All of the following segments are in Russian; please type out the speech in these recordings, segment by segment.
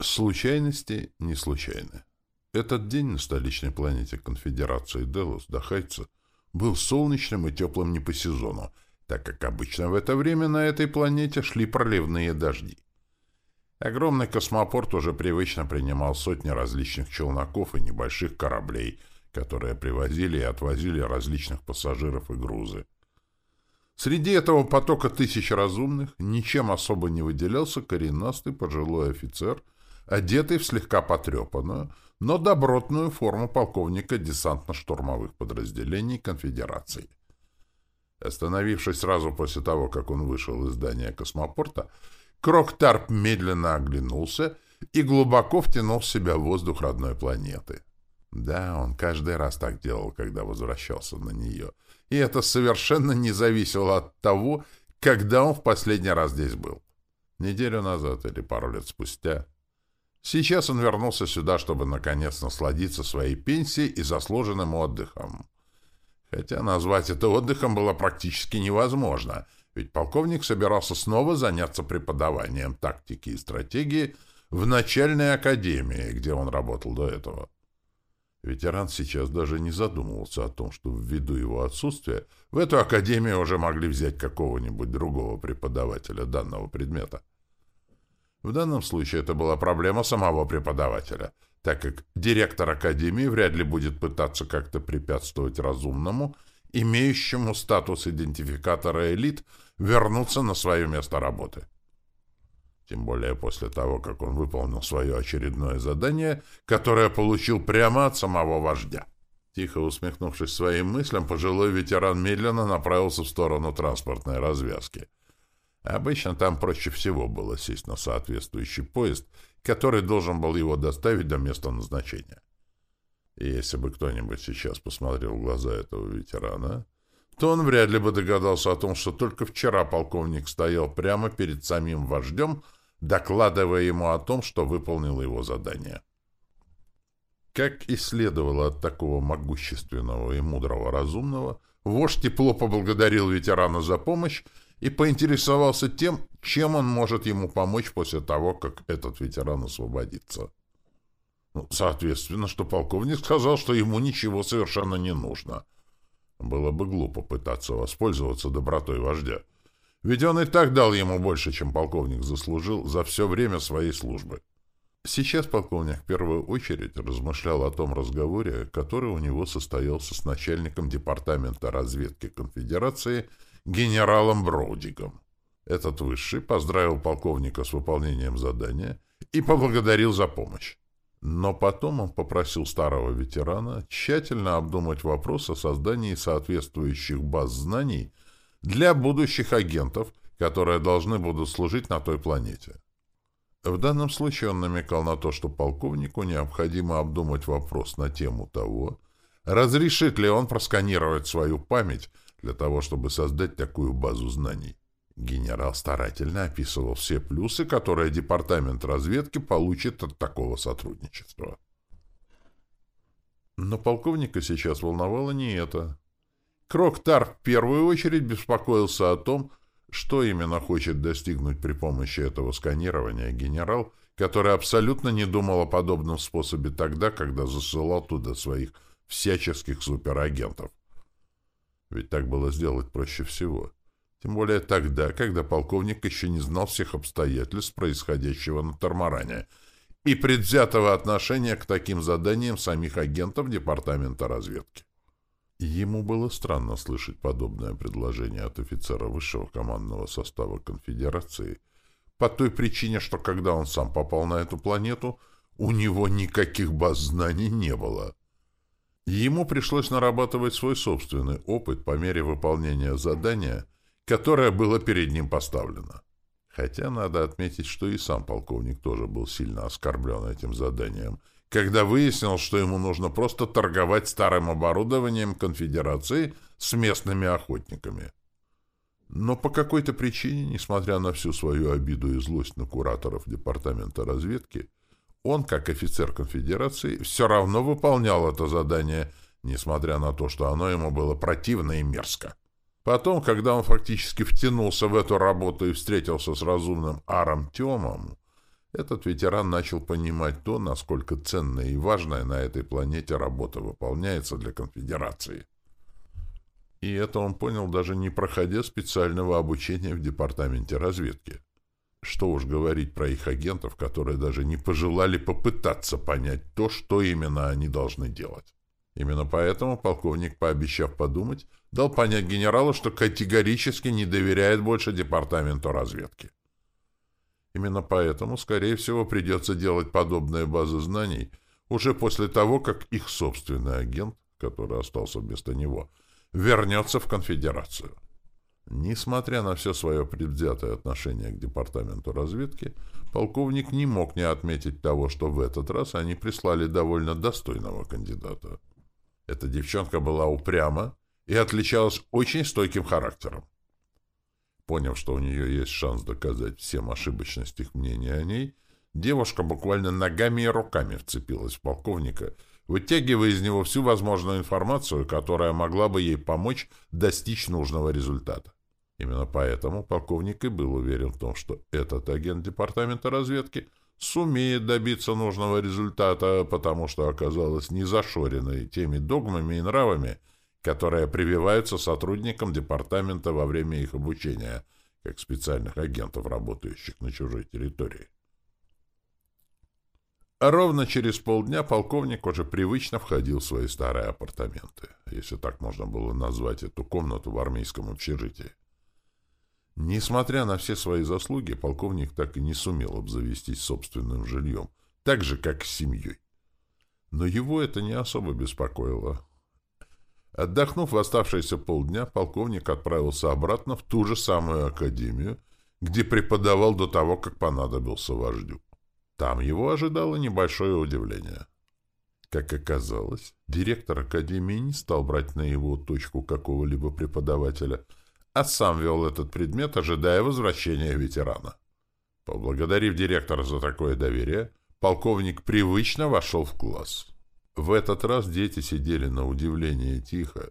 Случайности не случайны. Этот день на столичной планете Конфедерации Делос Дахайца был солнечным и теплым не по сезону, так как обычно в это время на этой планете шли проливные дожди. Огромный космопорт уже привычно принимал сотни различных челноков и небольших кораблей, которые привозили и отвозили различных пассажиров и грузы. Среди этого потока тысяч разумных ничем особо не выделялся коренастый пожилой офицер, одетый в слегка потрепанную, но добротную форму полковника десантно-штурмовых подразделений конфедерации. Остановившись сразу после того, как он вышел из здания космопорта, Кроктарп медленно оглянулся и глубоко втянул в себя воздух родной планеты. Да, он каждый раз так делал, когда возвращался на нее — и это совершенно не зависело от того, когда он в последний раз здесь был. Неделю назад или пару лет спустя. Сейчас он вернулся сюда, чтобы наконец насладиться своей пенсией и заслуженным отдыхом. Хотя назвать это отдыхом было практически невозможно, ведь полковник собирался снова заняться преподаванием тактики и стратегии в начальной академии, где он работал до этого. Ветеран сейчас даже не задумывался о том, что ввиду его отсутствия в эту академию уже могли взять какого-нибудь другого преподавателя данного предмета. В данном случае это была проблема самого преподавателя, так как директор академии вряд ли будет пытаться как-то препятствовать разумному, имеющему статус идентификатора элит, вернуться на свое место работы. Тем более после того, как он выполнил свое очередное задание, которое получил прямо от самого вождя. Тихо усмехнувшись своим мыслям, пожилой ветеран медленно направился в сторону транспортной развязки. Обычно там проще всего было сесть на соответствующий поезд, который должен был его доставить до места назначения. И если бы кто-нибудь сейчас посмотрел в глаза этого ветерана, то он вряд ли бы догадался о том, что только вчера полковник стоял прямо перед самим вождем, докладывая ему о том, что выполнил его задание. Как и следовало от такого могущественного и мудрого разумного, вождь тепло поблагодарил ветерана за помощь и поинтересовался тем, чем он может ему помочь после того, как этот ветеран освободится. Ну, соответственно, что полковник сказал, что ему ничего совершенно не нужно. Было бы глупо пытаться воспользоваться добротой вождя. Ведь он и так дал ему больше, чем полковник заслужил за все время своей службы. Сейчас полковник в первую очередь размышлял о том разговоре, который у него состоялся с начальником департамента разведки конфедерации генералом Броудигом. Этот высший поздравил полковника с выполнением задания и поблагодарил за помощь. Но потом он попросил старого ветерана тщательно обдумать вопрос о создании соответствующих баз знаний для будущих агентов, которые должны будут служить на той планете. В данном случае он намекал на то, что полковнику необходимо обдумать вопрос на тему того, разрешит ли он просканировать свою память для того, чтобы создать такую базу знаний. Генерал старательно описывал все плюсы, которые департамент разведки получит от такого сотрудничества. Но полковника сейчас волновало не это. Кроктар в первую очередь беспокоился о том, что именно хочет достигнуть при помощи этого сканирования генерал, который абсолютно не думал о подобном способе тогда, когда засылал туда своих всяческих суперагентов. Ведь так было сделать проще всего. Тем более тогда, когда полковник еще не знал всех обстоятельств происходящего на Тормаране и предвзятого отношения к таким заданиям самих агентов Департамента разведки. Ему было странно слышать подобное предложение от офицера высшего командного состава конфедерации, по той причине, что когда он сам попал на эту планету, у него никаких баз знаний не было. Ему пришлось нарабатывать свой собственный опыт по мере выполнения задания, которое было перед ним поставлено. Хотя надо отметить, что и сам полковник тоже был сильно оскорблен этим заданием – когда выяснил, что ему нужно просто торговать старым оборудованием конфедерации с местными охотниками. Но по какой-то причине, несмотря на всю свою обиду и злость на кураторов департамента разведки, он, как офицер конфедерации, все равно выполнял это задание, несмотря на то, что оно ему было противно и мерзко. Потом, когда он фактически втянулся в эту работу и встретился с разумным Аром Тёмом, этот ветеран начал понимать то, насколько ценная и важная на этой планете работа выполняется для конфедерации. И это он понял даже не проходя специального обучения в департаменте разведки. Что уж говорить про их агентов, которые даже не пожелали попытаться понять то, что именно они должны делать. Именно поэтому полковник, пообещав подумать, дал понять генералу, что категорически не доверяет больше департаменту разведки. Именно поэтому, скорее всего, придется делать подобные базы знаний уже после того, как их собственный агент, который остался вместо него, вернется в конфедерацию. Несмотря на все свое предвзятое отношение к департаменту разведки, полковник не мог не отметить того, что в этот раз они прислали довольно достойного кандидата. Эта девчонка была упряма и отличалась очень стойким характером. Поняв, что у нее есть шанс доказать всем ошибочность их мнения о ней, девушка буквально ногами и руками вцепилась в полковника, вытягивая из него всю возможную информацию, которая могла бы ей помочь достичь нужного результата. Именно поэтому полковник и был уверен в том, что этот агент департамента разведки сумеет добиться нужного результата, потому что оказалась не зашоренной теми догмами и нравами, которые прививаются сотрудникам департамента во время их обучения, как специальных агентов, работающих на чужой территории. Ровно через полдня полковник уже привычно входил в свои старые апартаменты, если так можно было назвать эту комнату в армейском общежитии. Несмотря на все свои заслуги, полковник так и не сумел обзавестись собственным жильем, так же, как с семьей. Но его это не особо беспокоило. Отдохнув в оставшиеся полдня, полковник отправился обратно в ту же самую академию, где преподавал до того, как понадобился вождю. Там его ожидало небольшое удивление. Как оказалось, директор академии не стал брать на его точку какого-либо преподавателя — а сам вел этот предмет, ожидая возвращения ветерана. Поблагодарив директора за такое доверие, полковник привычно вошел в класс. В этот раз дети сидели на удивление тихо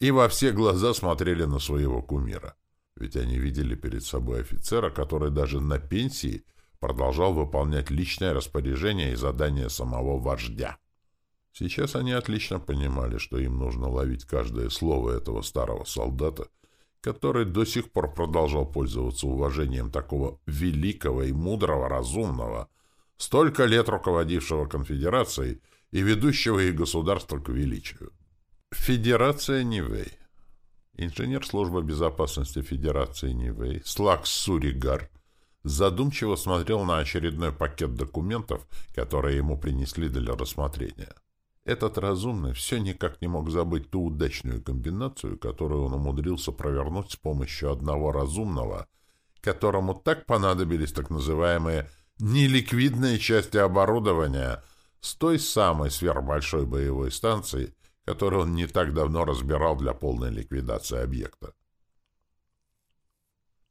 и во все глаза смотрели на своего кумира. Ведь они видели перед собой офицера, который даже на пенсии продолжал выполнять личное распоряжение и задания самого вождя. Сейчас они отлично понимали, что им нужно ловить каждое слово этого старого солдата который до сих пор продолжал пользоваться уважением такого великого и мудрого разумного, столько лет руководившего конфедерацией и ведущего их государство к величию. Федерация Нивей. Инженер службы безопасности Федерации Нивей Слакс Суригар задумчиво смотрел на очередной пакет документов, которые ему принесли для рассмотрения. Этот разумный все никак не мог забыть ту удачную комбинацию, которую он умудрился провернуть с помощью одного разумного, которому так понадобились так называемые неликвидные части оборудования с той самой сверхбольшой боевой станции, которую он не так давно разбирал для полной ликвидации объекта.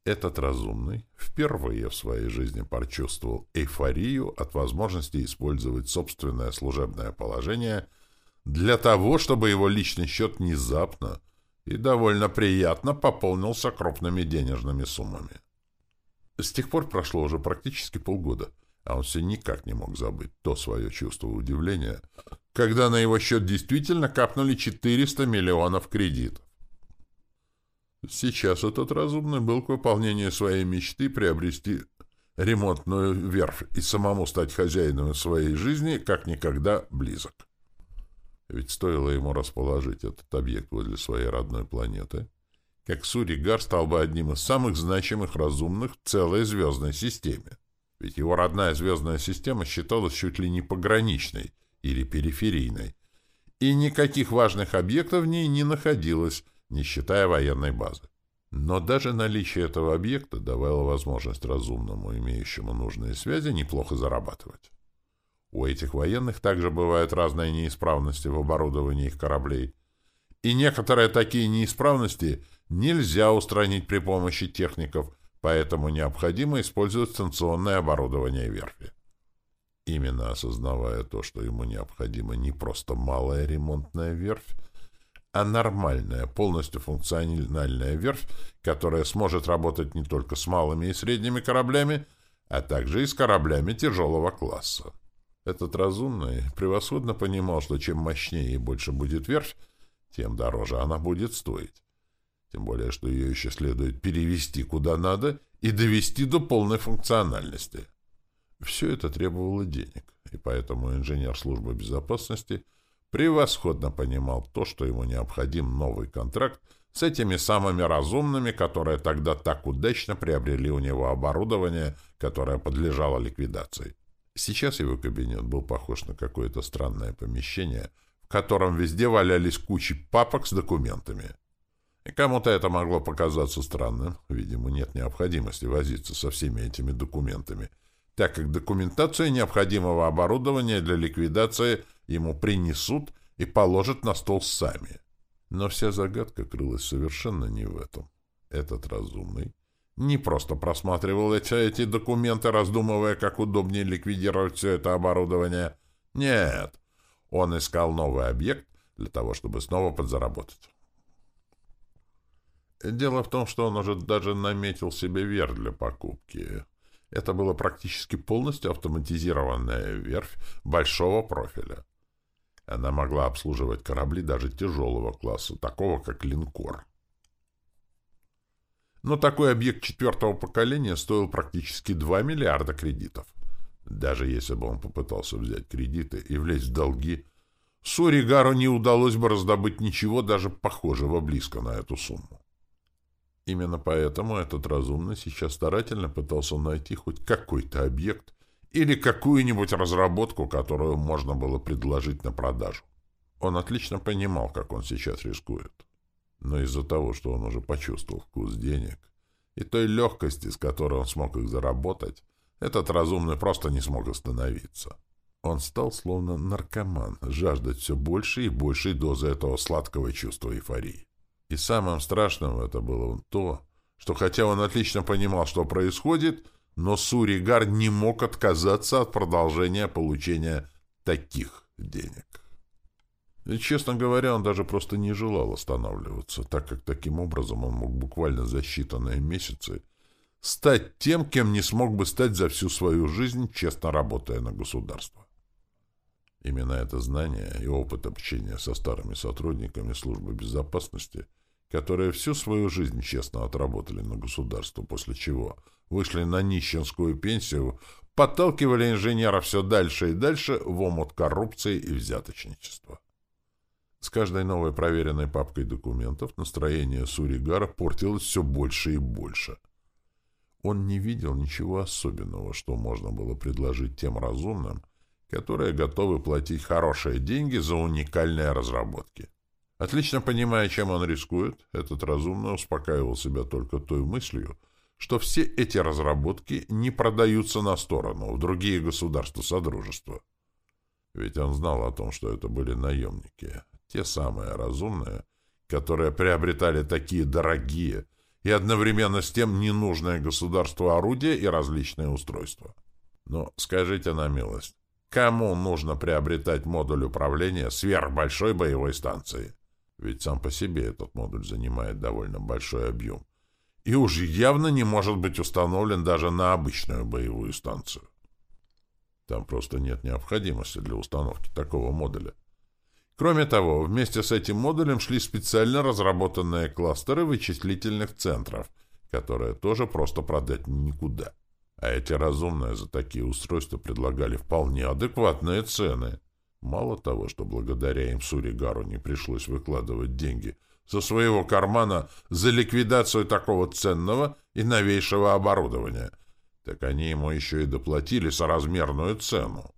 Этот разумный впервые в своей жизни почувствовал эйфорию от возможности использовать собственное служебное положение для того, чтобы его личный счет внезапно и довольно приятно пополнился крупными денежными суммами. С тех пор прошло уже практически полгода, а он все никак не мог забыть то свое чувство удивления, когда на его счет действительно капнули 400 миллионов кредитов. Сейчас этот разумный был к выполнению своей мечты приобрести ремонтную верфь и самому стать хозяином своей жизни как никогда близок. Ведь стоило ему расположить этот объект возле своей родной планеты, как Суригар стал бы одним из самых значимых разумных в целой звездной системе. Ведь его родная звездная система считалась чуть ли не пограничной или периферийной, и никаких важных объектов в ней не находилось, не считая военной базы. Но даже наличие этого объекта давало возможность разумному, имеющему нужные связи, неплохо зарабатывать. У этих военных также бывают разные неисправности в оборудовании их кораблей. И некоторые такие неисправности нельзя устранить при помощи техников, поэтому необходимо использовать станционное оборудование верфи. Именно осознавая то, что ему необходимо не просто малая ремонтная верфь, а нормальная, полностью функциональная верфь, которая сможет работать не только с малыми и средними кораблями, а также и с кораблями тяжелого класса. Этот разумный превосходно понимал, что чем мощнее и больше будет верфь, тем дороже она будет стоить. Тем более, что ее еще следует перевести куда надо и довести до полной функциональности. Все это требовало денег, и поэтому инженер службы безопасности превосходно понимал то, что ему необходим новый контракт с этими самыми разумными, которые тогда так удачно приобрели у него оборудование, которое подлежало ликвидации. Сейчас его кабинет был похож на какое-то странное помещение, в котором везде валялись кучи папок с документами. И кому-то это могло показаться странным, видимо, нет необходимости возиться со всеми этими документами, так как документация необходимого оборудования для ликвидации ему принесут и положат на стол сами. Но вся загадка крылась совершенно не в этом. Этот разумный не просто просматривал эти, эти документы, раздумывая, как удобнее ликвидировать все это оборудование. Нет, он искал новый объект для того, чтобы снова подзаработать. Дело в том, что он уже даже наметил себе верх для покупки. Это было практически полностью автоматизированная верфь большого профиля. Она могла обслуживать корабли даже тяжелого класса, такого как линкор. Но такой объект четвертого поколения стоил практически 2 миллиарда кредитов. Даже если бы он попытался взять кредиты и влезть в долги, Суригару не удалось бы раздобыть ничего даже похожего близко на эту сумму. Именно поэтому этот разумный сейчас старательно пытался найти хоть какой-то объект, или какую-нибудь разработку, которую можно было предложить на продажу. Он отлично понимал, как он сейчас рискует. Но из-за того, что он уже почувствовал вкус денег и той легкости, с которой он смог их заработать, этот разумный просто не смог остановиться. Он стал словно наркоман, жаждать все больше и большей дозы этого сладкого чувства эйфории. И самым страшным это было то, что хотя он отлично понимал, что происходит, но Суригар не мог отказаться от продолжения получения таких денег. И, честно говоря, он даже просто не желал останавливаться, так как таким образом он мог буквально за считанные месяцы стать тем, кем не смог бы стать за всю свою жизнь, честно работая на государство. Именно это знание и опыт общения со старыми сотрудниками службы безопасности, которые всю свою жизнь честно отработали на государство, после чего – вышли на нищенскую пенсию, подталкивали инженера все дальше и дальше в омут коррупции и взяточничества. С каждой новой проверенной папкой документов настроение Суригара портилось все больше и больше. Он не видел ничего особенного, что можно было предложить тем разумным, которые готовы платить хорошие деньги за уникальные разработки. Отлично понимая, чем он рискует, этот разумный успокаивал себя только той мыслью, что все эти разработки не продаются на сторону, в другие государства Содружества. Ведь он знал о том, что это были наемники, те самые разумные, которые приобретали такие дорогие и одновременно с тем ненужное государству орудия и различные устройства. Но скажите на милость, кому нужно приобретать модуль управления сверхбольшой боевой станции? Ведь сам по себе этот модуль занимает довольно большой объем и уж явно не может быть установлен даже на обычную боевую станцию. Там просто нет необходимости для установки такого модуля. Кроме того, вместе с этим модулем шли специально разработанные кластеры вычислительных центров, которые тоже просто продать никуда. А эти разумные за такие устройства предлагали вполне адекватные цены. Мало того, что благодаря им Суригару не пришлось выкладывать деньги со своего кармана за ликвидацию такого ценного и новейшего оборудования. Так они ему еще и доплатили соразмерную цену.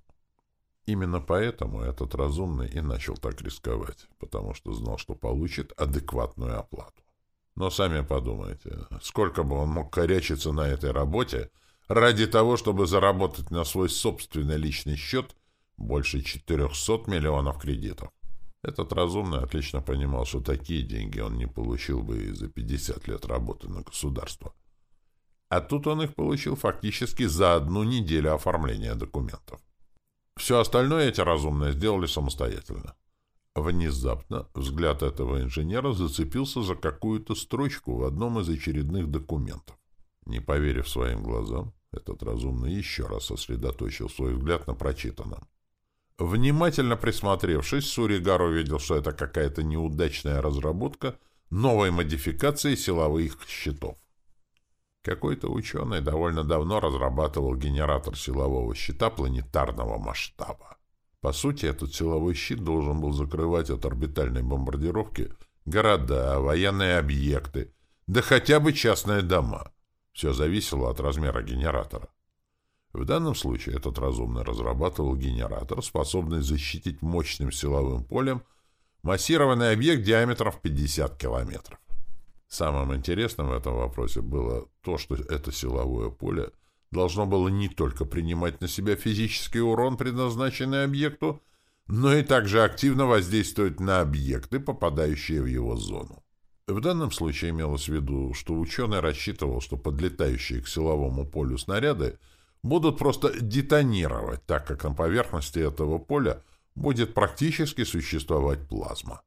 Именно поэтому этот разумный и начал так рисковать, потому что знал, что получит адекватную оплату. Но сами подумайте, сколько бы он мог корячиться на этой работе ради того, чтобы заработать на свой собственный личный счет больше 400 миллионов кредитов. Этот разумный отлично понимал, что такие деньги он не получил бы и за 50 лет работы на государство. А тут он их получил фактически за одну неделю оформления документов. Все остальное эти разумные сделали самостоятельно. Внезапно взгляд этого инженера зацепился за какую-то строчку в одном из очередных документов. Не поверив своим глазам, Этот разумный еще раз сосредоточил свой взгляд на прочитанном. Внимательно присмотревшись, Суригар увидел, что это какая-то неудачная разработка новой модификации силовых щитов. Какой-то ученый довольно давно разрабатывал генератор силового щита планетарного масштаба. По сути, этот силовой щит должен был закрывать от орбитальной бомбардировки города, военные объекты, да хотя бы частные дома. Все зависело от размера генератора. В данном случае этот разумный разрабатывал генератор, способный защитить мощным силовым полем массированный объект диаметром в 50 километров. Самым интересным в этом вопросе было то, что это силовое поле должно было не только принимать на себя физический урон, предназначенный объекту, но и также активно воздействовать на объекты, попадающие в его зону. В данном случае имелось в виду, что ученый рассчитывал, что подлетающие к силовому полю снаряды будут просто детонировать, так как на поверхности этого поля будет практически существовать плазма.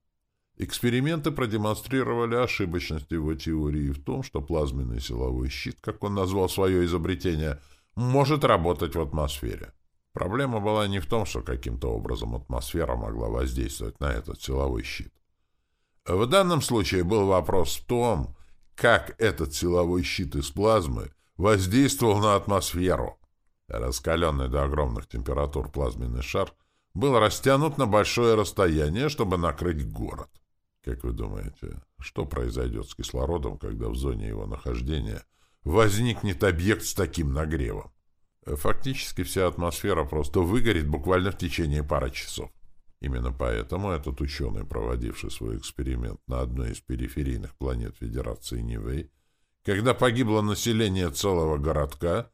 Эксперименты продемонстрировали ошибочность его теории в том, что плазменный силовой щит, как он назвал свое изобретение, может работать в атмосфере. Проблема была не в том, что каким-то образом атмосфера могла воздействовать на этот силовой щит. В данном случае был вопрос в том, как этот силовой щит из плазмы воздействовал на атмосферу. Раскаленный до огромных температур плазменный шар был растянут на большое расстояние, чтобы накрыть город. Как вы думаете, что произойдет с кислородом, когда в зоне его нахождения возникнет объект с таким нагревом? Фактически вся атмосфера просто выгорит буквально в течение пары часов. Именно поэтому этот ученый, проводивший свой эксперимент на одной из периферийных планет Федерации Нивэй, когда погибло население целого городка,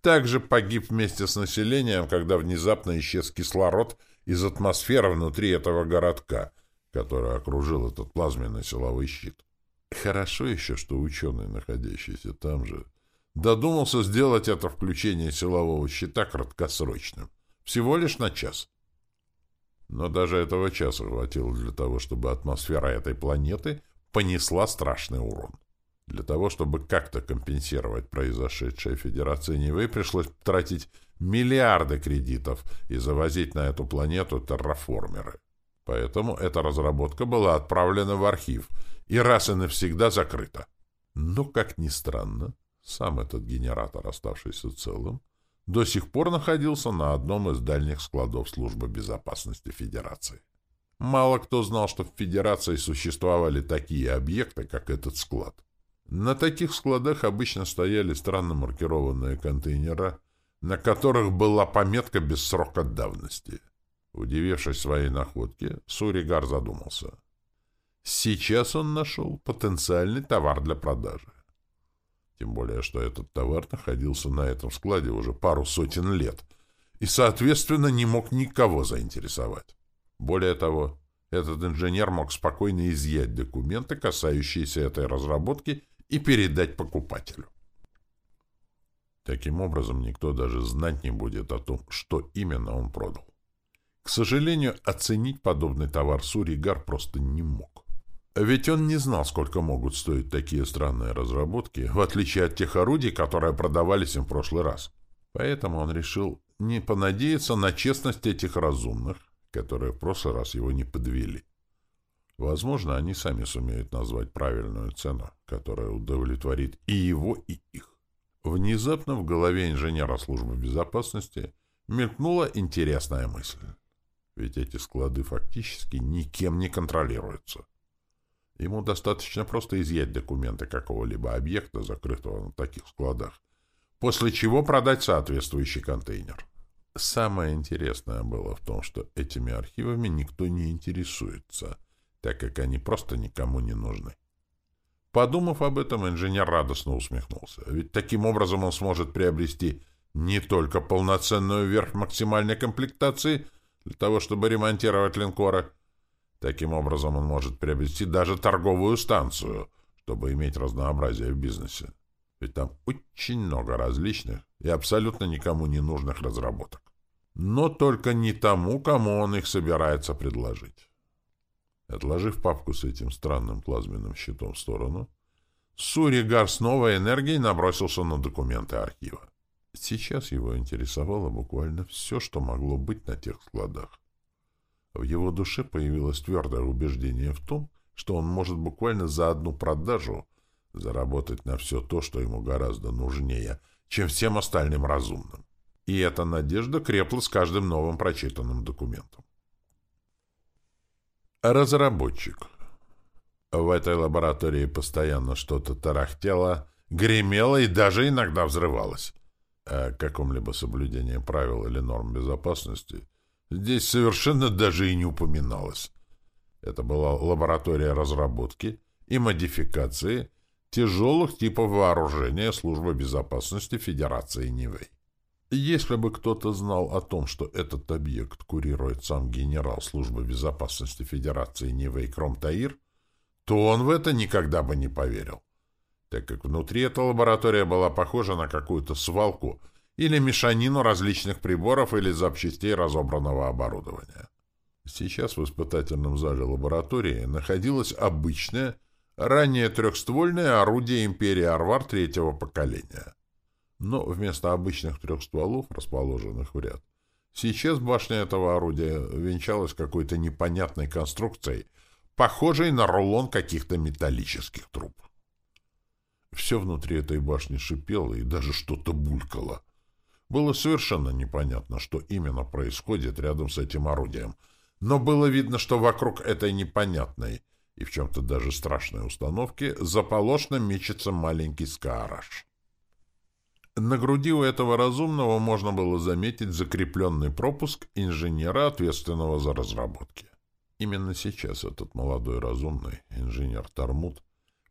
также погиб вместе с населением, когда внезапно исчез кислород из атмосферы внутри этого городка — который окружил этот плазменный силовой щит. Хорошо еще, что ученый, находящийся там же, додумался сделать это включение силового щита краткосрочным. Всего лишь на час. Но даже этого часа хватило для того, чтобы атмосфера этой планеты понесла страшный урон. Для того, чтобы как-то компенсировать произошедшее Федерации Нивы, пришлось тратить миллиарды кредитов и завозить на эту планету терраформеры. Поэтому эта разработка была отправлена в архив и раз и навсегда закрыта. Но, как ни странно, сам этот генератор, оставшийся целым, до сих пор находился на одном из дальних складов Службы безопасности Федерации. Мало кто знал, что в Федерации существовали такие объекты, как этот склад. На таких складах обычно стояли странно маркированные контейнеры, на которых была пометка без срока давности — Удивившись своей находке, Суригар задумался. Сейчас он нашел потенциальный товар для продажи. Тем более, что этот товар находился на этом складе уже пару сотен лет и, соответственно, не мог никого заинтересовать. Более того, этот инженер мог спокойно изъять документы, касающиеся этой разработки, и передать покупателю. Таким образом, никто даже знать не будет о том, что именно он продал. К сожалению, оценить подобный товар Суригар просто не мог. Ведь он не знал, сколько могут стоить такие странные разработки, в отличие от тех орудий, которые продавались им в прошлый раз. Поэтому он решил не понадеяться на честность этих разумных, которые в прошлый раз его не подвели. Возможно, они сами сумеют назвать правильную цену, которая удовлетворит и его, и их. Внезапно в голове инженера службы безопасности мелькнула интересная мысль ведь эти склады фактически никем не контролируются. Ему достаточно просто изъять документы какого-либо объекта, закрытого на таких складах, после чего продать соответствующий контейнер. Самое интересное было в том, что этими архивами никто не интересуется, так как они просто никому не нужны. Подумав об этом, инженер радостно усмехнулся, ведь таким образом он сможет приобрести не только полноценную верх максимальной комплектации, для того, чтобы ремонтировать линкоры. Таким образом, он может приобрести даже торговую станцию, чтобы иметь разнообразие в бизнесе. Ведь там очень много различных и абсолютно никому не нужных разработок. Но только не тому, кому он их собирается предложить. Отложив папку с этим странным плазменным щитом в сторону, Суригар с новой энергией набросился на документы архива. Сейчас его интересовало буквально все, что могло быть на тех складах. В его душе появилось твердое убеждение в том, что он может буквально за одну продажу заработать на все то, что ему гораздо нужнее, чем всем остальным разумным. И эта надежда крепла с каждым новым прочитанным документом. Разработчик. В этой лаборатории постоянно что-то тарахтело, гремело и даже иногда взрывалось. О каком-либо соблюдении правил или норм безопасности здесь совершенно даже и не упоминалось. Это была лаборатория разработки и модификации тяжелых типов вооружения Службы безопасности Федерации Нивэй. Если бы кто-то знал о том, что этот объект курирует сам генерал Службы безопасности Федерации Нивэй Кромтаир, то он в это никогда бы не поверил, так как внутри эта лаборатория была похожа на какую-то свалку или мешанину различных приборов или запчастей разобранного оборудования. Сейчас в испытательном зале лаборатории находилось обычное, ранее трехствольное орудие империи Арвар третьего поколения. Но вместо обычных трех стволов, расположенных в ряд, сейчас башня этого орудия венчалась какой-то непонятной конструкцией, похожей на рулон каких-то металлических труб. Все внутри этой башни шипело и даже что-то булькало. Было совершенно непонятно, что именно происходит рядом с этим орудием, но было видно, что вокруг этой непонятной и в чем-то даже страшной установки заполошно мечется маленький скаараж. На груди у этого разумного можно было заметить закрепленный пропуск инженера, ответственного за разработки. Именно сейчас этот молодой разумный, инженер Тармут,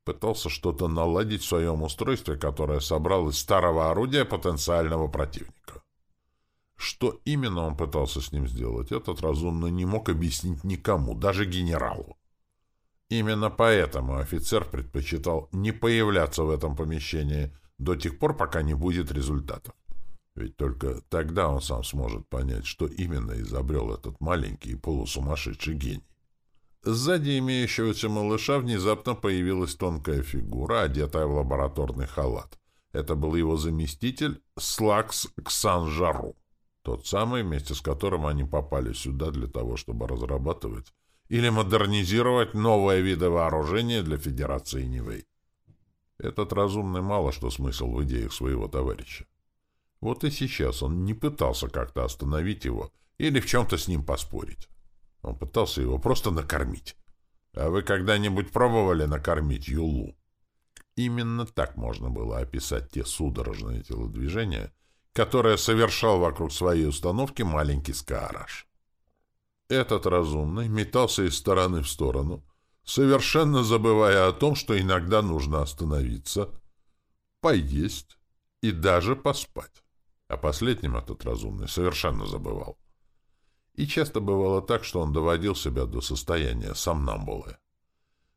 пытался что-то наладить в своем устройстве, которое собрал из старого орудия потенциального противника. Что именно он пытался с ним сделать, этот разумно не мог объяснить никому, даже генералу. Именно поэтому офицер предпочитал не появляться в этом помещении до тех пор, пока не будет результатов. Ведь только тогда он сам сможет понять, что именно изобрел этот маленький полусумасшедший гений. Сзади имеющегося малыша внезапно появилась тонкая фигура, одетая в лабораторный халат. Это был его заместитель Слакс Ксанжару. Тот самый, вместе с которым они попали сюда для того, чтобы разрабатывать или модернизировать новые виды вооружения для Федерации Нивэй. Этот разумный мало что смысл в идеях своего товарища. Вот и сейчас он не пытался как-то остановить его или в чем-то с ним поспорить. Он пытался его просто накормить. А вы когда-нибудь пробовали накормить Юлу? Именно так можно было описать те судорожные телодвижения, которое совершал вокруг своей установки маленький Скаараш. Этот разумный метался из стороны в сторону, совершенно забывая о том, что иногда нужно остановиться, поесть и даже поспать. О последнем этот разумный совершенно забывал. И часто бывало так, что он доводил себя до состояния сомнамбулы.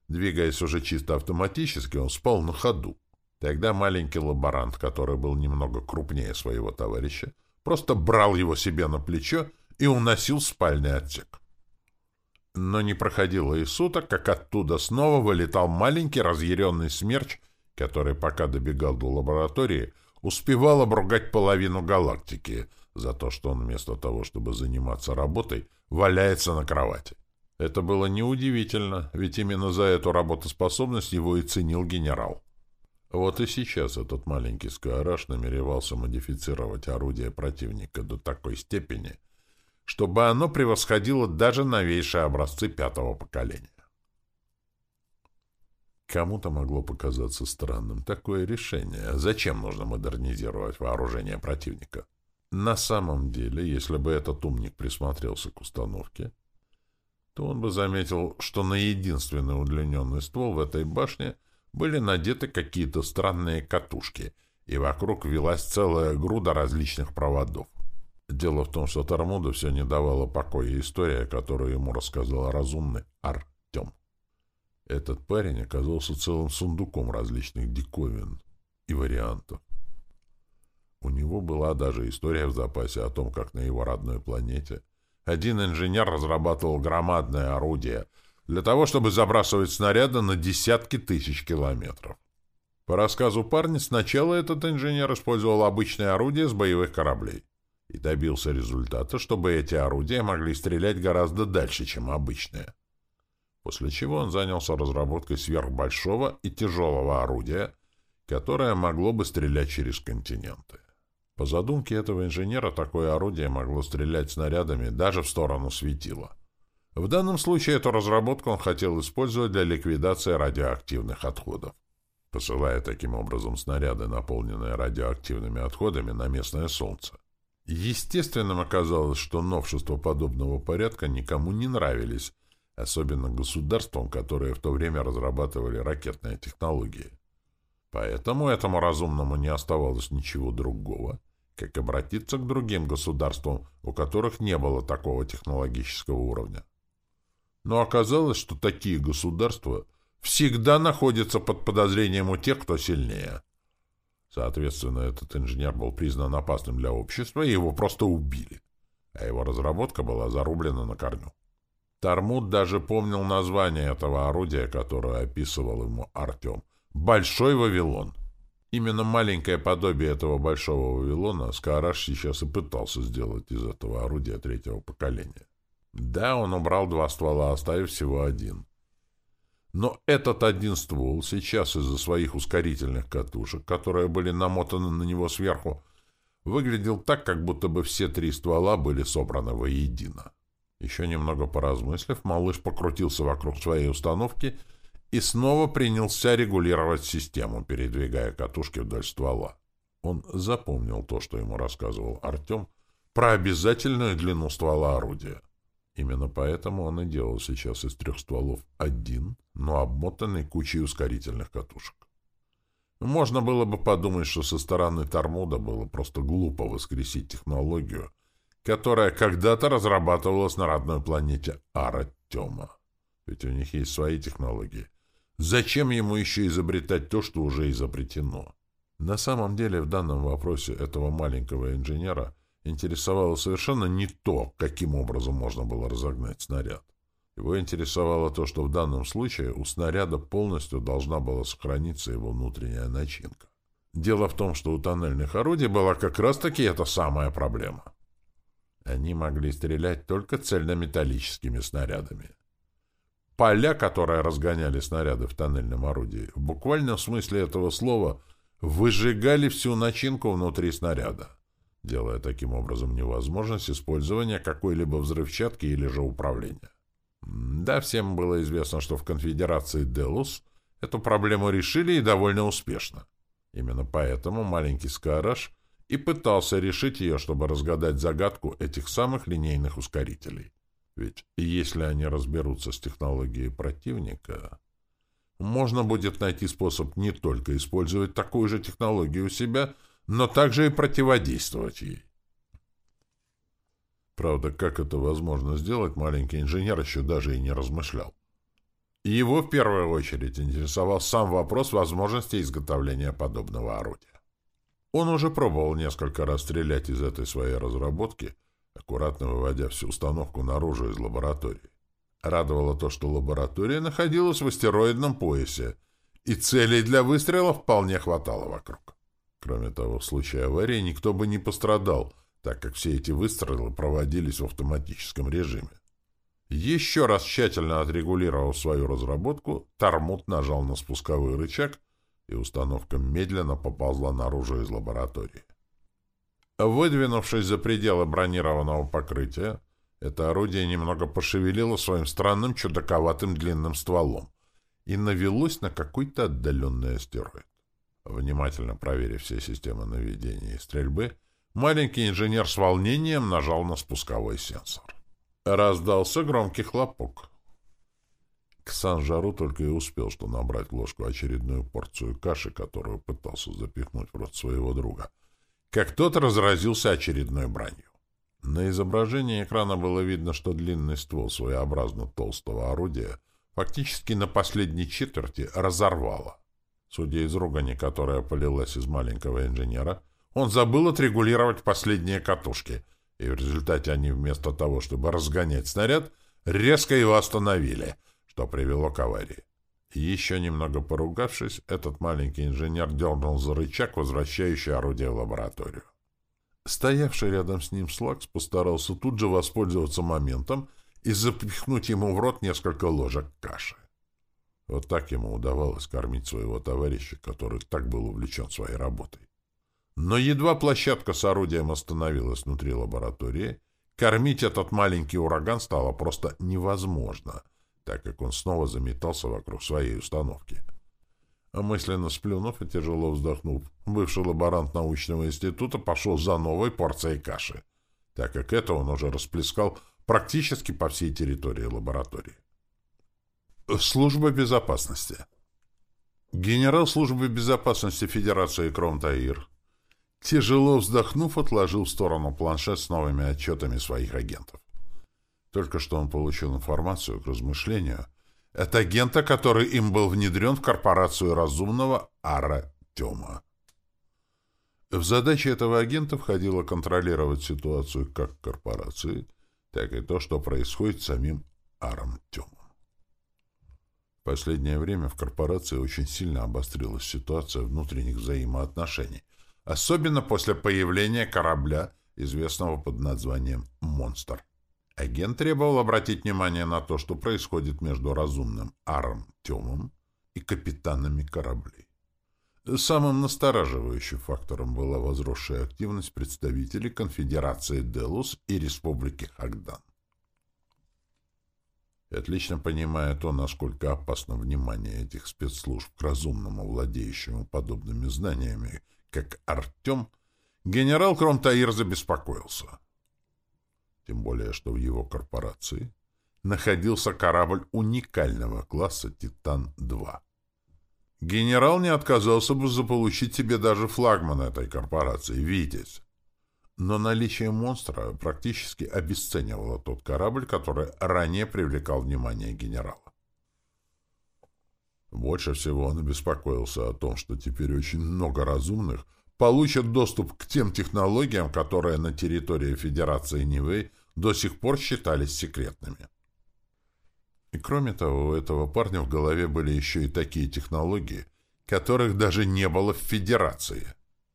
Двигаясь уже чисто автоматически, он спал на ходу. Тогда маленький лаборант, который был немного крупнее своего товарища, просто брал его себе на плечо и уносил в спальный отсек. Но не проходило и суток, как оттуда снова вылетал маленький разъяренный смерч, который, пока добегал до лаборатории, успевал обругать половину галактики за то, что он вместо того, чтобы заниматься работой, валяется на кровати. Это было неудивительно, ведь именно за эту работоспособность его и ценил генерал. Вот и сейчас этот маленький скаараш намеревался модифицировать орудие противника до такой степени, чтобы оно превосходило даже новейшие образцы пятого поколения. Кому-то могло показаться странным такое решение. Зачем нужно модернизировать вооружение противника? На самом деле, если бы этот умник присмотрелся к установке, то он бы заметил, что на единственный удлиненный ствол в этой башне были надеты какие-то странные катушки, и вокруг велась целая груда различных проводов. Дело в том, что Тормуду все не давала покоя история, которую ему рассказал разумный Артем. Этот парень оказался целым сундуком различных диковин и вариантов. У него была даже история в запасе о том, как на его родной планете один инженер разрабатывал громадное орудие для того, чтобы забрасывать снаряды на десятки тысяч километров. По рассказу парня, сначала этот инженер использовал обычные орудия с боевых кораблей и добился результата, чтобы эти орудия могли стрелять гораздо дальше, чем обычные. После чего он занялся разработкой сверхбольшого и тяжелого орудия, которое могло бы стрелять через континенты. По задумке этого инженера, такое орудие могло стрелять снарядами даже в сторону светила. В данном случае эту разработку он хотел использовать для ликвидации радиоактивных отходов, посылая таким образом снаряды, наполненные радиоактивными отходами, на местное Солнце. Естественным оказалось, что новшества подобного порядка никому не нравились, особенно государствам, которые в то время разрабатывали ракетные технологии. Поэтому этому разумному не оставалось ничего другого, как обратиться к другим государствам, у которых не было такого технологического уровня. Но оказалось, что такие государства всегда находятся под подозрением у тех, кто сильнее. Соответственно, этот инженер был признан опасным для общества, и его просто убили, а его разработка была зарублена на корню. Тармут даже помнил название этого орудия, которое описывал ему Артем. «Большой Вавилон». Именно маленькое подобие этого большого Вавилона Скараш сейчас и пытался сделать из этого орудия третьего поколения. Да, он убрал два ствола, оставив всего один. Но этот один ствол сейчас из-за своих ускорительных катушек, которые были намотаны на него сверху, выглядел так, как будто бы все три ствола были собраны воедино. Еще немного поразмыслив, малыш покрутился вокруг своей установки и снова принялся регулировать систему, передвигая катушки вдоль ствола. Он запомнил то, что ему рассказывал Артем, про обязательную длину ствола орудия. Именно поэтому он и делал сейчас из трех стволов один, но обмотанный кучей ускорительных катушек. Можно было бы подумать, что со стороны Тормуда было просто глупо воскресить технологию, которая когда-то разрабатывалась на родной планете Аратема. Ведь у них есть свои технологии. Зачем ему еще изобретать то, что уже изобретено? На самом деле в данном вопросе этого маленького инженера интересовало совершенно не то, каким образом можно было разогнать снаряд. Его интересовало то, что в данном случае у снаряда полностью должна была сохраниться его внутренняя начинка. Дело в том, что у тоннельных орудий была как раз-таки эта самая проблема. Они могли стрелять только цельнометаллическими снарядами. Поля, которые разгоняли снаряды в тоннельном орудии, в буквальном смысле этого слова выжигали всю начинку внутри снаряда, делая таким образом невозможность использования какой-либо взрывчатки или же управления. Да, всем было известно, что в конфедерации Делус эту проблему решили и довольно успешно. Именно поэтому маленький Скараш и пытался решить ее, чтобы разгадать загадку этих самых линейных ускорителей. Ведь если они разберутся с технологией противника, можно будет найти способ не только использовать такую же технологию у себя, но также и противодействовать ей. Правда, как это возможно сделать, маленький инженер еще даже и не размышлял. Его в первую очередь интересовал сам вопрос возможности изготовления подобного орудия. Он уже пробовал несколько раз стрелять из этой своей разработки, аккуратно выводя всю установку наружу из лаборатории. Радовало то, что лаборатория находилась в астероидном поясе, и целей для выстрела вполне хватало вокруг. Кроме того, в случае аварии никто бы не пострадал, так как все эти выстрелы проводились в автоматическом режиме. Еще раз тщательно отрегулировав свою разработку, Тормут нажал на спусковой рычаг и установка медленно поползла наружу из лаборатории. Выдвинувшись за пределы бронированного покрытия, это орудие немного пошевелило своим странным чудаковатым длинным стволом и навелось на какой-то отдаленный астероид. Внимательно проверив все системы наведения и стрельбы, маленький инженер с волнением нажал на спусковой сенсор. Раздался громкий хлопок. К Сан-Жару только и успел, что набрать ложку очередную порцию каши, которую пытался запихнуть в рот своего друга, как тот разразился очередной бранью. На изображении экрана было видно, что длинный ствол своеобразно толстого орудия фактически на последней четверти разорвало. Судя из ругани, которая полилась из маленького инженера, он забыл отрегулировать последние катушки, и в результате они вместо того, чтобы разгонять снаряд, резко его остановили — что привело к аварии. Еще немного поругавшись, этот маленький инженер дернул за рычаг, возвращающий орудие в лабораторию. Стоявший рядом с ним Слакс постарался тут же воспользоваться моментом и запихнуть ему в рот несколько ложек каши. Вот так ему удавалось кормить своего товарища, который так был увлечен своей работой. Но едва площадка с орудием остановилась внутри лаборатории, кормить этот маленький ураган стало просто невозможно, так как он снова заметался вокруг своей установки. А мысленно сплюнув и тяжело вздохнув, бывший лаборант научного института пошел за новой порцией каши, так как это он уже расплескал практически по всей территории лаборатории. Служба безопасности. Генерал службы безопасности Федерации Кромтаир, тяжело вздохнув, отложил в сторону планшет с новыми отчетами своих агентов. Только что он получил информацию к размышлению от агента, который им был внедрен в корпорацию разумного Ара Тема. В задачи этого агента входило контролировать ситуацию как корпорации, так и то, что происходит с самим Аром Тем последнее время в корпорации очень сильно обострилась ситуация внутренних взаимоотношений, особенно после появления корабля, известного под названием «Монстр». Агент требовал обратить внимание на то, что происходит между разумным Аром Тёмом и капитанами кораблей. Самым настораживающим фактором была возросшая активность представителей Конфедерации Делус и Республики Хагдан. Отлично понимая то, насколько опасно внимание этих спецслужб к разумному, владеющему подобными знаниями, как Артем, генерал Кромтаир забеспокоился. Тем более, что в его корпорации находился корабль уникального класса «Титан-2». Генерал не отказался бы заполучить себе даже флагман этой корпорации «Витязь». Но наличие монстра практически обесценивало тот корабль, который ранее привлекал внимание генерала. Больше всего он беспокоился о том, что теперь очень много разумных получат доступ к тем технологиям, которые на территории Федерации Нивэй до сих пор считались секретными. И кроме того, у этого парня в голове были еще и такие технологии, которых даже не было в Федерации.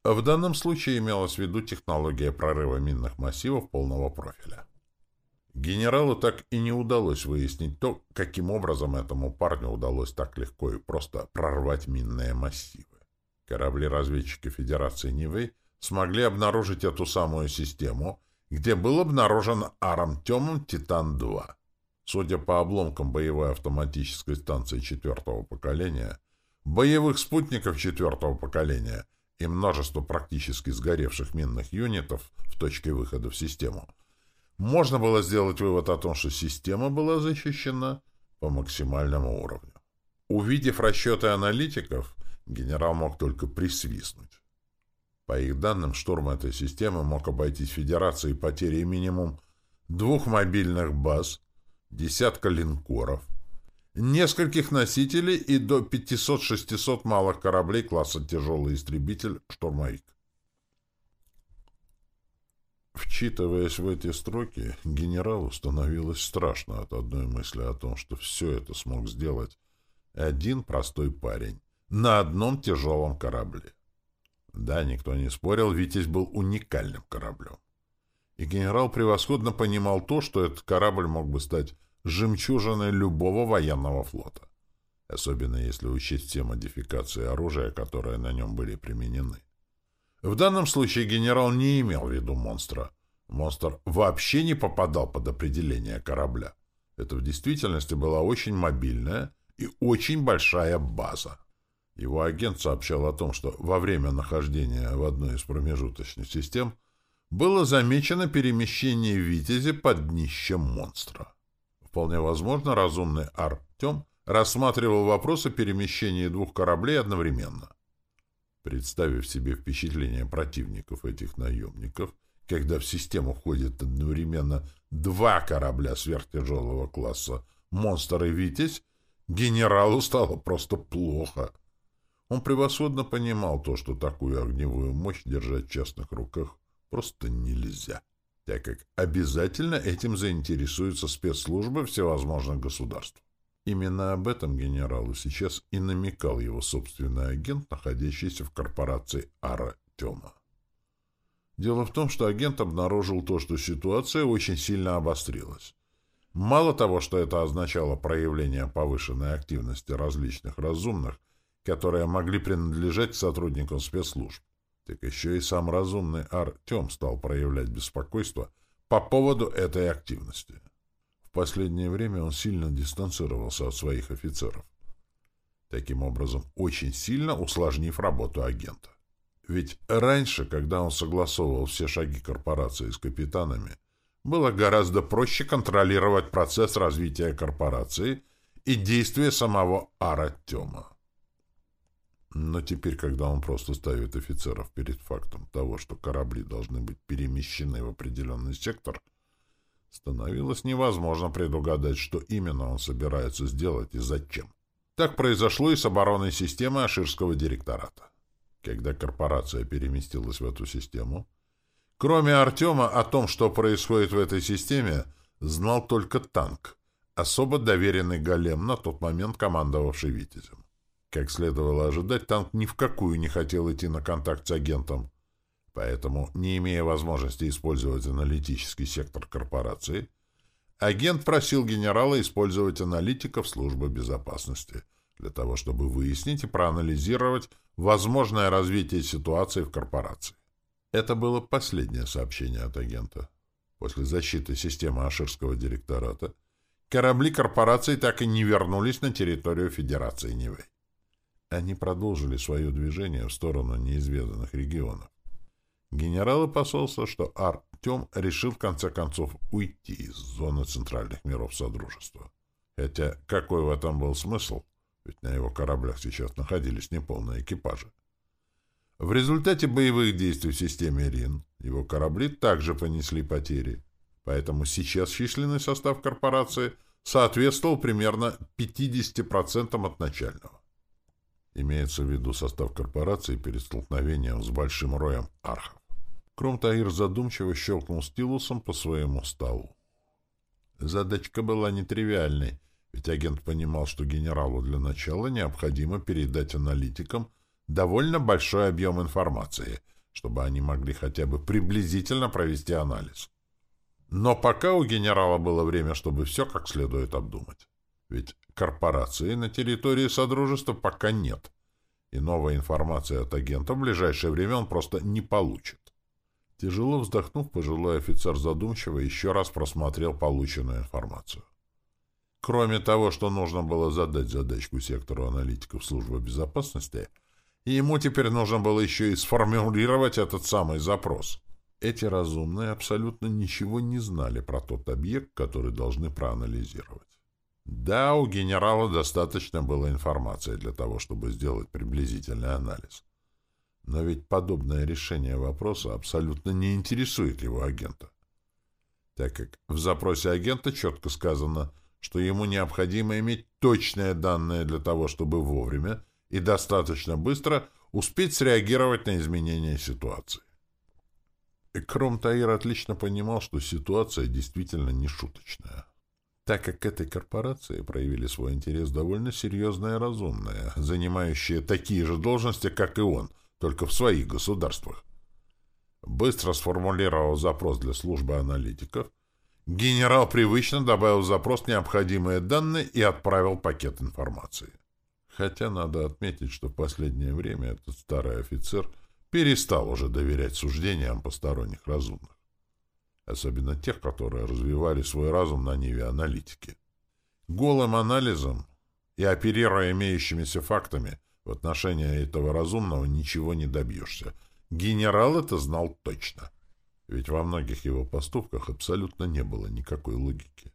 В данном случае имелась в виду технология прорыва минных массивов полного профиля. Генералу так и не удалось выяснить то, каким образом этому парню удалось так легко и просто прорвать минные массивы. Корабли-разведчики Федерации Нивы смогли обнаружить эту самую систему, где был обнаружен Аром Темом Титан-2. Судя по обломкам боевой автоматической станции четвертого поколения, боевых спутников четвертого поколения — и множество практически сгоревших минных юнитов в точке выхода в систему, можно было сделать вывод о том, что система была защищена по максимальному уровню. Увидев расчеты аналитиков, генерал мог только присвистнуть. По их данным, штурм этой системы мог обойтись Федерацией потерей минимум двух мобильных баз, десятка линкоров, нескольких носителей и до 500-600 малых кораблей класса тяжелый истребитель «Штурмовик». Вчитываясь в эти строки, генералу становилось страшно от одной мысли о том, что все это смог сделать один простой парень на одном тяжелом корабле. Да, никто не спорил, «Витязь» был уникальным кораблем. И генерал превосходно понимал то, что этот корабль мог бы стать жемчужиной любого военного флота, особенно если учесть все модификации оружия, которые на нем были применены. В данном случае генерал не имел в виду монстра. Монстр вообще не попадал под определение корабля. Это в действительности была очень мобильная и очень большая база. Его агент сообщал о том, что во время нахождения в одной из промежуточных систем было замечено перемещение «Витязи» под днищем монстра. Вполне возможно, разумный Артем рассматривал вопрос о перемещении двух кораблей одновременно. Представив себе впечатление противников этих наемников, когда в систему входят одновременно два корабля сверхтяжелого класса «Монстр» и «Витязь», генералу стало просто плохо. Он превосходно понимал то, что такую огневую мощь держать в частных руках просто нельзя так как обязательно этим заинтересуются спецслужбы всевозможных государств. Именно об этом генералу сейчас и намекал его собственный агент, находящийся в корпорации Ара Тема. Дело в том, что агент обнаружил то, что ситуация очень сильно обострилась. Мало того, что это означало проявление повышенной активности различных разумных, которые могли принадлежать сотрудникам спецслужб, так еще и сам разумный Артем стал проявлять беспокойство по поводу этой активности. В последнее время он сильно дистанцировался от своих офицеров. Таким образом, очень сильно усложнив работу агента. Ведь раньше, когда он согласовывал все шаги корпорации с капитанами, было гораздо проще контролировать процесс развития корпорации и действия самого Аратема. Но теперь, когда он просто ставит офицеров перед фактом того, что корабли должны быть перемещены в определенный сектор, становилось невозможно предугадать, что именно он собирается сделать и зачем. Так произошло и с оборонной системой Аширского директората. Когда корпорация переместилась в эту систему, кроме Артема о том, что происходит в этой системе, знал только танк, особо доверенный голем, на тот момент командовавший «Витязем». Как следовало ожидать, танк ни в какую не хотел идти на контакт с агентом. Поэтому, не имея возможности использовать аналитический сектор корпорации, агент просил генерала использовать аналитиков службы безопасности для того, чтобы выяснить и проанализировать возможное развитие ситуации в корпорации. Это было последнее сообщение от агента. После защиты системы Аширского директората корабли корпорации так и не вернулись на территорию Федерации Нивэй. Они продолжили свое движение в сторону неизведанных регионов. Генерал опасался, что Артем решил в конце концов уйти из зоны центральных миров Содружества. Хотя какой в этом был смысл? Ведь на его кораблях сейчас находились неполные экипажи. В результате боевых действий в системе РИН его корабли также понесли потери. Поэтому сейчас численный состав корпорации соответствовал примерно 50% от начального. Имеется в виду состав корпорации перед столкновением с большим роем архов. Кромтаир задумчиво щелкнул стилусом по своему столу. Задачка была нетривиальной, ведь агент понимал, что генералу для начала необходимо передать аналитикам довольно большой объем информации, чтобы они могли хотя бы приблизительно провести анализ. Но пока у генерала было время, чтобы все как следует обдумать. Ведь корпорации на территории Содружества пока нет, и новая информация от агента в ближайшее время он просто не получит. Тяжело вздохнув, пожилой офицер задумчиво еще раз просмотрел полученную информацию. Кроме того, что нужно было задать задачку сектору аналитиков службы безопасности, ему теперь нужно было еще и сформулировать этот самый запрос. Эти разумные абсолютно ничего не знали про тот объект, который должны проанализировать. Да, у генерала достаточно было информации для того, чтобы сделать приблизительный анализ. Но ведь подобное решение вопроса абсолютно не интересует его агента. Так как в запросе агента четко сказано, что ему необходимо иметь точные данные для того, чтобы вовремя и достаточно быстро успеть среагировать на изменения ситуации. Кром Таир отлично понимал, что ситуация действительно не шуточная так как к этой корпорации проявили свой интерес довольно серьезные и разумные, занимающие такие же должности, как и он, только в своих государствах. Быстро сформулировав запрос для службы аналитиков, генерал привычно добавил в запрос необходимые данные и отправил пакет информации. Хотя надо отметить, что в последнее время этот старый офицер перестал уже доверять суждениям посторонних разумных особенно тех, которые развивали свой разум на ниве аналитики. Голым анализом и оперируя имеющимися фактами в отношении этого разумного ничего не добьешься. Генерал это знал точно. Ведь во многих его поступках абсолютно не было никакой логики.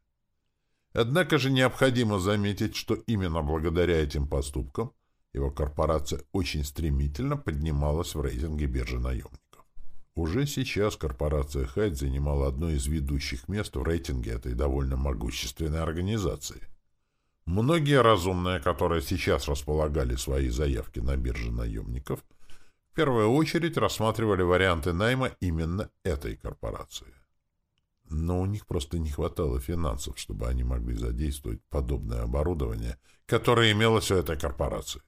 Однако же необходимо заметить, что именно благодаря этим поступкам его корпорация очень стремительно поднималась в рейтинге биржи наемников. Уже сейчас корпорация Хайт занимала одно из ведущих мест в рейтинге этой довольно могущественной организации. Многие разумные, которые сейчас располагали свои заявки на бирже наемников, в первую очередь рассматривали варианты найма именно этой корпорации. Но у них просто не хватало финансов, чтобы они могли задействовать подобное оборудование, которое имелось у этой корпорации.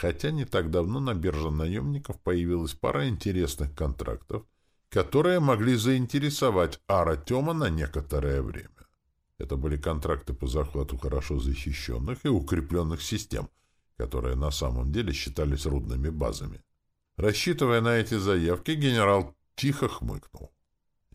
Хотя не так давно на бирже наемников появилась пара интересных контрактов, которые могли заинтересовать Ара Тема на некоторое время. Это были контракты по захвату хорошо защищенных и укрепленных систем, которые на самом деле считались рудными базами. Рассчитывая на эти заявки, генерал тихо хмыкнул.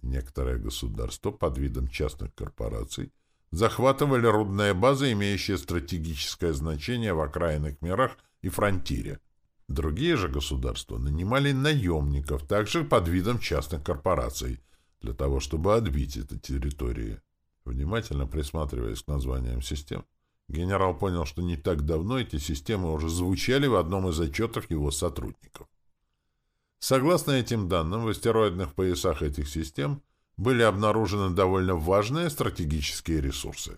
Некоторые государства под видом частных корпораций захватывали рудные базы, имеющие стратегическое значение в окраинных мирах и фронтире. Другие же государства нанимали наемников, также под видом частных корпораций, для того, чтобы отбить эти территории. Внимательно присматриваясь к названиям систем, генерал понял, что не так давно эти системы уже звучали в одном из отчетов его сотрудников. Согласно этим данным, в астероидных поясах этих систем были обнаружены довольно важные стратегические ресурсы.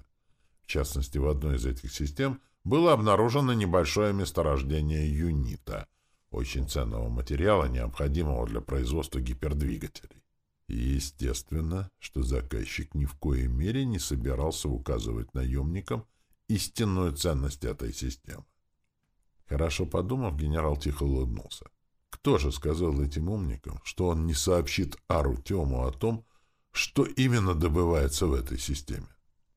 В частности, в одной из этих систем – было обнаружено небольшое месторождение юнита, очень ценного материала, необходимого для производства гипердвигателей. Естественно, что заказчик ни в коей мере не собирался указывать наемникам истинную ценность этой системы. Хорошо подумав, генерал тихо улыбнулся. Кто же сказал этим умникам, что он не сообщит Ару Тему о том, что именно добывается в этой системе?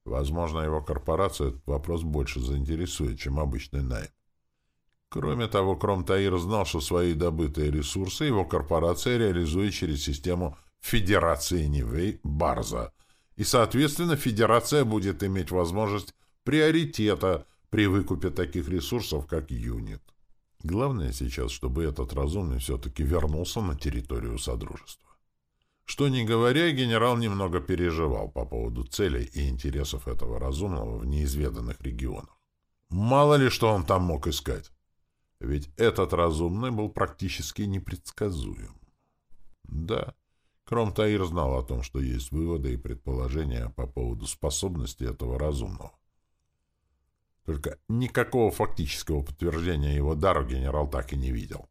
Возможно, его корпорацию этот вопрос больше заинтересует, чем обычный найм. Кроме того, Кромтаир знал, что свои добытые ресурсы его корпорация реализует через систему Федерации Нивей Барза, и, соответственно, Федерация будет иметь возможность приоритета при выкупе таких ресурсов, как юнит. Главное сейчас, чтобы этот разумный все-таки вернулся на территорию Содружества. Что ни говоря, генерал немного переживал по поводу целей и интересов этого разумного в неизведанных регионах. Мало ли, что он там мог искать. Ведь этот разумный был практически непредсказуем. Да, Кромтаир знал о том, что есть выводы и предположения по поводу способности этого разумного. Только никакого фактического подтверждения его дару генерал так и не видел.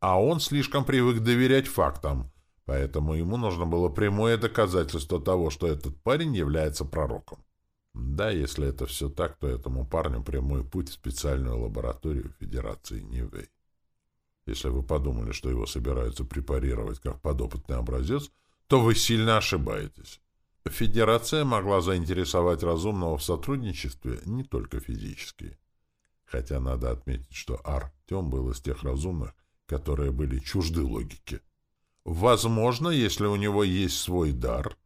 А он слишком привык доверять фактам — Поэтому ему нужно было прямое доказательство того, что этот парень является пророком. Да, если это все так, то этому парню прямой путь в специальную лабораторию Федерации Нивэй. Если вы подумали, что его собираются препарировать как подопытный образец, то вы сильно ошибаетесь. Федерация могла заинтересовать разумного в сотрудничестве не только физически. Хотя надо отметить, что Артем был из тех разумных, которые были чужды логике. Возможно, если у него есть свой дар,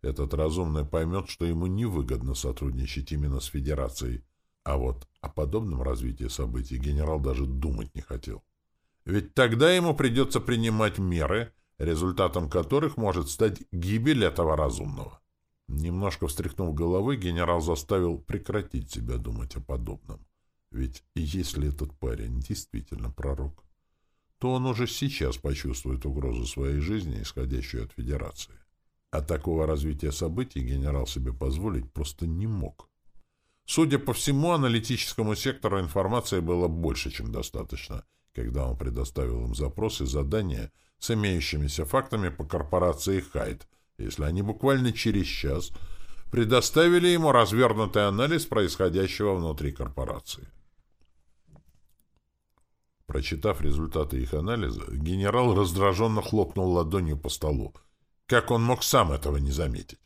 этот разумный поймет, что ему невыгодно сотрудничать именно с Федерацией. А вот о подобном развитии событий генерал даже думать не хотел. Ведь тогда ему придется принимать меры, результатом которых может стать гибель этого разумного. Немножко встряхнув головой, генерал заставил прекратить себя думать о подобном. Ведь если этот парень действительно пророк, то он уже сейчас почувствует угрозу своей жизни, исходящую от Федерации. А такого развития событий генерал себе позволить просто не мог. Судя по всему, аналитическому сектору информации было больше, чем достаточно, когда он предоставил им запросы и задания с имеющимися фактами по корпорации «Хайт», если они буквально через час предоставили ему развернутый анализ происходящего внутри корпорации. Прочитав результаты их анализа, генерал раздраженно хлопнул ладонью по столу. Как он мог сам этого не заметить?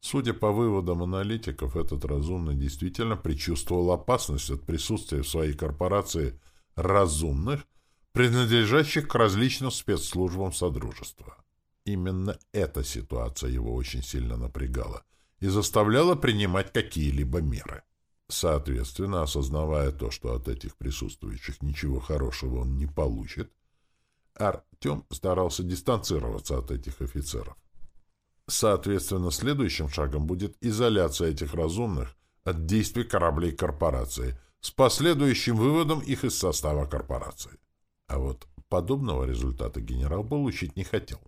Судя по выводам аналитиков, этот разумный действительно предчувствовал опасность от присутствия в своей корпорации разумных, принадлежащих к различным спецслужбам Содружества. Именно эта ситуация его очень сильно напрягала и заставляла принимать какие-либо меры. Соответственно, осознавая то, что от этих присутствующих ничего хорошего он не получит, Артем старался дистанцироваться от этих офицеров. Соответственно, следующим шагом будет изоляция этих разумных от действий кораблей корпорации с последующим выводом их из состава корпорации. А вот подобного результата генерал получить не хотел.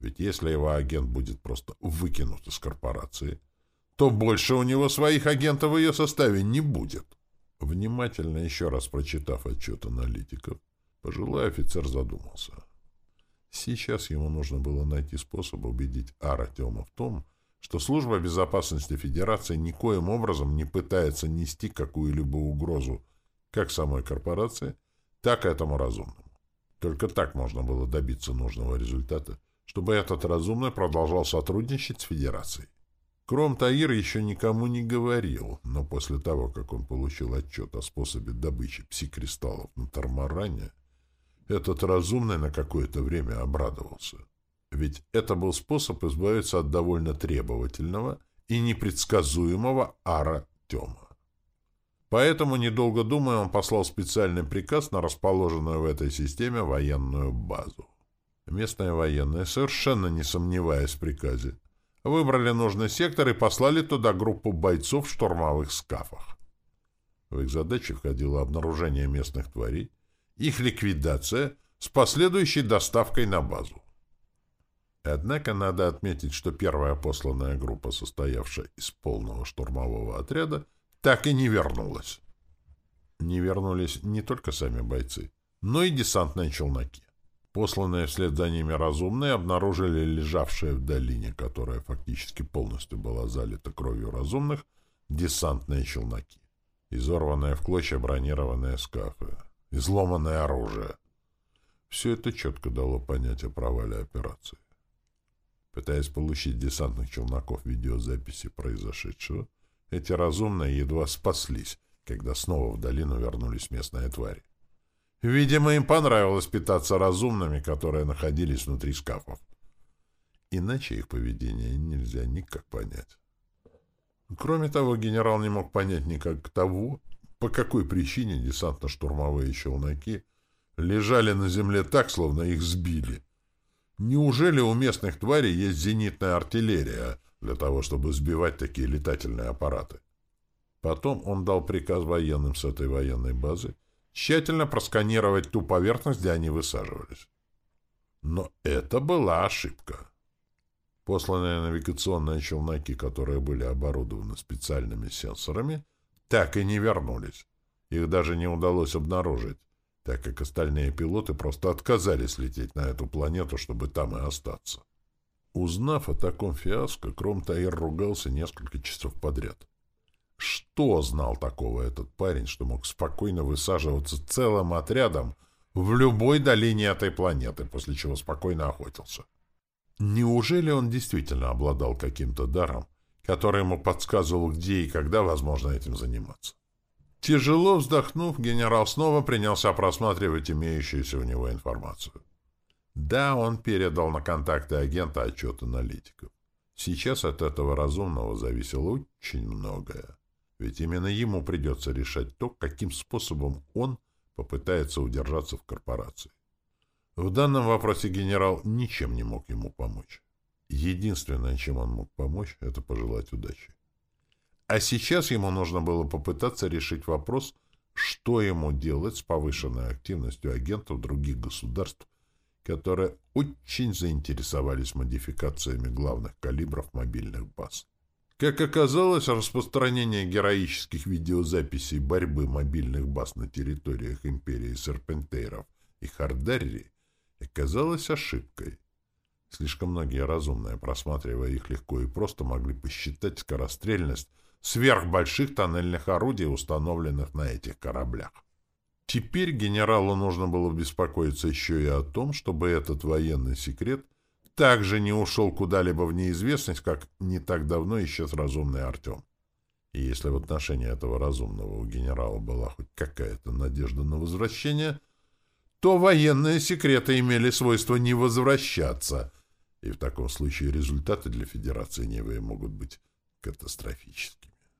Ведь если его агент будет просто выкинут из корпорации – то больше у него своих агентов в ее составе не будет. Внимательно еще раз прочитав отчет аналитиков, пожилой офицер задумался. Сейчас ему нужно было найти способ убедить Аратема в том, что Служба безопасности Федерации никоим образом не пытается нести какую-либо угрозу как самой корпорации, так и этому разумному. Только так можно было добиться нужного результата, чтобы этот разумный продолжал сотрудничать с Федерацией. Кром Таир еще никому не говорил, но после того, как он получил отчет о способе добычи пси-кристаллов на Тармаране, этот разумный на какое-то время обрадовался. Ведь это был способ избавиться от довольно требовательного и непредсказуемого ара Тема. Поэтому, недолго думая, он послал специальный приказ на расположенную в этой системе военную базу. Местные военные, совершенно не сомневаясь в приказе, выбрали нужный сектор и послали туда группу бойцов в штурмовых скафах. В их задачи входило обнаружение местных тварей, их ликвидация с последующей доставкой на базу. Однако надо отметить, что первая посланная группа, состоявшая из полного штурмового отряда, так и не вернулась. Не вернулись не только сами бойцы, но и десантные челноки. Посланные вслед за ними разумные обнаружили лежавшие в долине, которая фактически полностью была залита кровью разумных, десантные челноки. Изорванные в клочья бронированные скафы, изломанное оружие. Все это четко дало понять о провале операции. Пытаясь получить десантных челноков видеозаписи произошедшего, эти разумные едва спаслись, когда снова в долину вернулись местные твари. Видимо, им понравилось питаться разумными, которые находились внутри шкафов. Иначе их поведение нельзя никак понять. Кроме того, генерал не мог понять никак того, по какой причине десантно-штурмовые челноки лежали на земле так, словно их сбили. Неужели у местных тварей есть зенитная артиллерия для того, чтобы сбивать такие летательные аппараты? Потом он дал приказ военным с этой военной базы тщательно просканировать ту поверхность, где они высаживались. Но это была ошибка. Посланные навигационные челноки, которые были оборудованы специальными сенсорами, так и не вернулись. Их даже не удалось обнаружить, так как остальные пилоты просто отказались лететь на эту планету, чтобы там и остаться. Узнав о таком фиаско, Кром Таир ругался несколько часов подряд. Что знал такого этот парень, что мог спокойно высаживаться целым отрядом в любой долине этой планеты, после чего спокойно охотился? Неужели он действительно обладал каким-то даром, который ему подсказывал, где и когда возможно этим заниматься? Тяжело вздохнув, генерал снова принялся просматривать имеющуюся у него информацию. Да, он передал на контакты агента отчет аналитиков. Сейчас от этого разумного зависело очень многое. Ведь именно ему придется решать то, каким способом он попытается удержаться в корпорации. В данном вопросе генерал ничем не мог ему помочь. Единственное, чем он мог помочь, это пожелать удачи. А сейчас ему нужно было попытаться решить вопрос, что ему делать с повышенной активностью агентов других государств, которые очень заинтересовались модификациями главных калибров мобильных баз. Как оказалось, распространение героических видеозаписей борьбы мобильных баз на территориях империи Серпентейров и Хардарри оказалось ошибкой. Слишком многие разумные, просматривая их легко и просто, могли посчитать скорострельность сверхбольших тоннельных орудий, установленных на этих кораблях. Теперь генералу нужно было беспокоиться еще и о том, чтобы этот военный секрет – также не ушел куда-либо в неизвестность, как не так давно исчез разумный Артем. И если в отношении этого разумного у генерала была хоть какая-то надежда на возвращение, то военные секреты имели свойство не возвращаться, и в таком случае результаты для Федерации Невы могут быть катастрофическими.